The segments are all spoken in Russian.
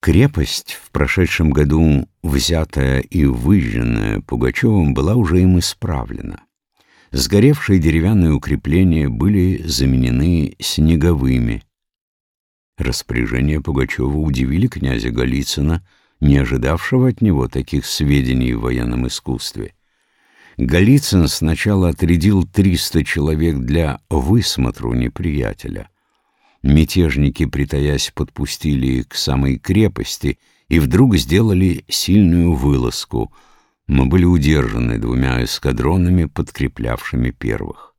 Крепость, в прошедшем году взятая и выжженная Пугачевым, была уже им исправлена. Сгоревшие деревянные укрепления были заменены снеговыми. Распоряжения Пугачева удивили князя Голицына, не ожидавшего от него таких сведений в военном искусстве. Голицын сначала отрядил 300 человек для высмотру неприятеля — Мятежники, притаясь, подпустили к самой крепости и вдруг сделали сильную вылазку. Мы были удержаны двумя эскадронами, подкреплявшими первых.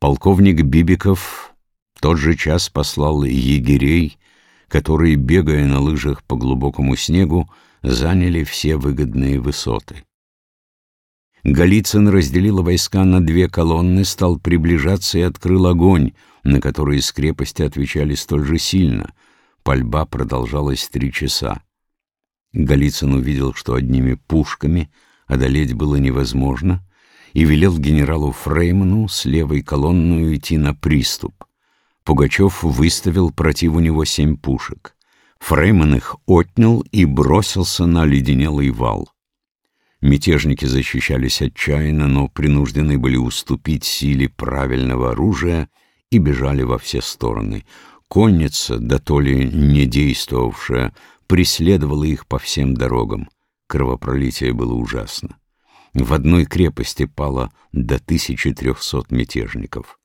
Полковник Бибиков тот же час послал егерей, которые, бегая на лыжах по глубокому снегу, заняли все выгодные высоты. Голицын разделил войска на две колонны, стал приближаться и открыл огонь, на который из крепости отвечали столь же сильно. Пальба продолжалась три часа. Голицын увидел, что одними пушками одолеть было невозможно, и велел генералу Фрейману с левой колонной идти на приступ. Пугачев выставил против у него семь пушек. Фрейман их отнял и бросился на леденелый вал. Мятежники защищались отчаянно, но принуждены были уступить силе правильного оружия и бежали во все стороны. Конница, да то ли не действовавшая, преследовала их по всем дорогам. Кровопролитие было ужасно. В одной крепости пало до 1300 мятежников.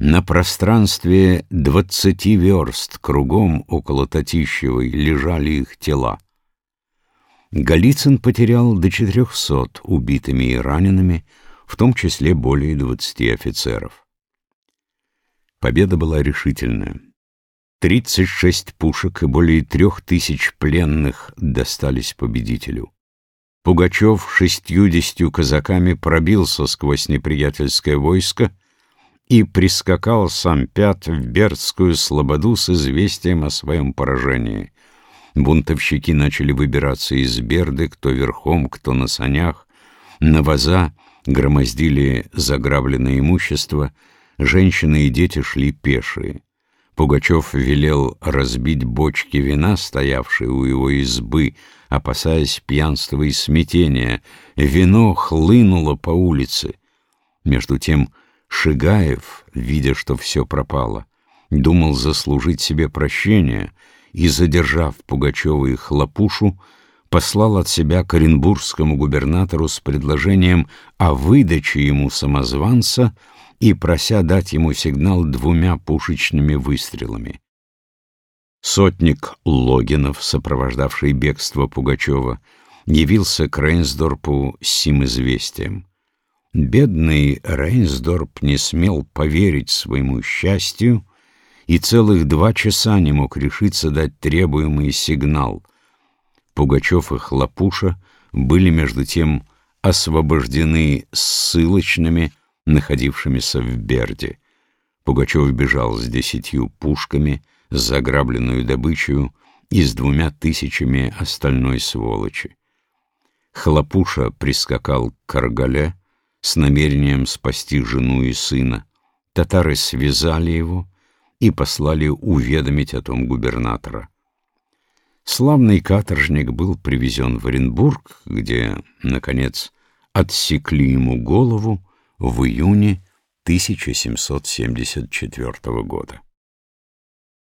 На пространстве двадцати верст кругом около Татищевой лежали их тела. Голицын потерял до 400 убитыми и ранеными, в том числе более 20 офицеров. Победа была решительная. 36 пушек и более трех тысяч пленных достались победителю. Пугачев шестьюдесятью казаками пробился сквозь неприятельское войско и прискакал сам пят в Бердскую слободу с известием о своем поражении. Бунтовщики начали выбираться из Берды, кто верхом, кто на санях. На ваза громоздили заграбленное имущество, женщины и дети шли пешие. Пугачев велел разбить бочки вина, стоявшие у его избы, опасаясь пьянства и смятения. Вино хлынуло по улице. Между тем Шигаев, видя, что все пропало, думал заслужить себе прощение — и, задержав Пугачева и Хлопушу, послал от себя к оренбургскому губернатору с предложением о выдаче ему самозванца и прося дать ему сигнал двумя пушечными выстрелами. Сотник Логинов, сопровождавший бегство Пугачева, явился к Рейнсдорпу с сим известием. Бедный Рейнсдорп не смел поверить своему счастью и целых два часа не мог решиться дать требуемый сигнал. Пугачев и Хлопуша были между тем освобождены ссылочными, находившимися в Берде. Пугачев бежал с десятью пушками, с заграбленную добычу и с двумя тысячами остальной сволочи. Хлопуша прискакал к Каргале с намерением спасти жену и сына. Татары связали его и послали уведомить о том губернатора. Славный каторжник был привезен в Оренбург, где, наконец, отсекли ему голову в июне 1774 года.